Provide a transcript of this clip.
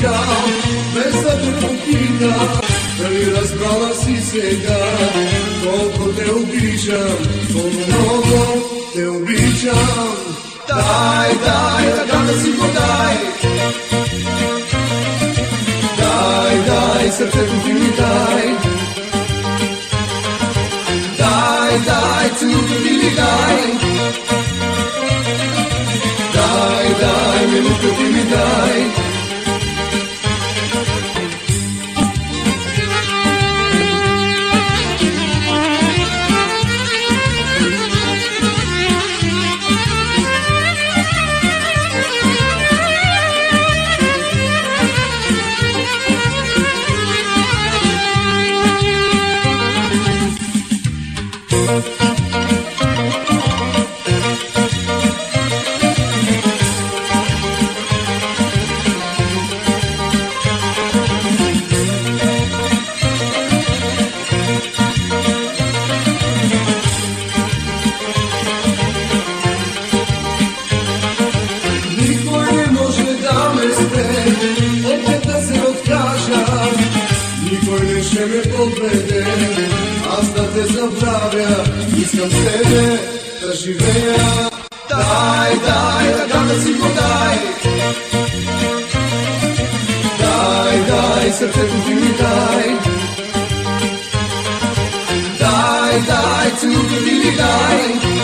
Daj molčao, bez da li razbrala si svega, koliko te ubičam, koliko mnogo te ubičam. Daj, daj, da kada si podaj, daj, daj, srce ti mi daj. Daj, daj, cudu mi daj. Daj, daj, minutu ti mi daj. Подведе, аз да те забравя, искам с тебе да живея. Дай, дай, ръка да си подай. Дай, дай, сърцето ти ми дай. Дай, дай, целука ти ми дай.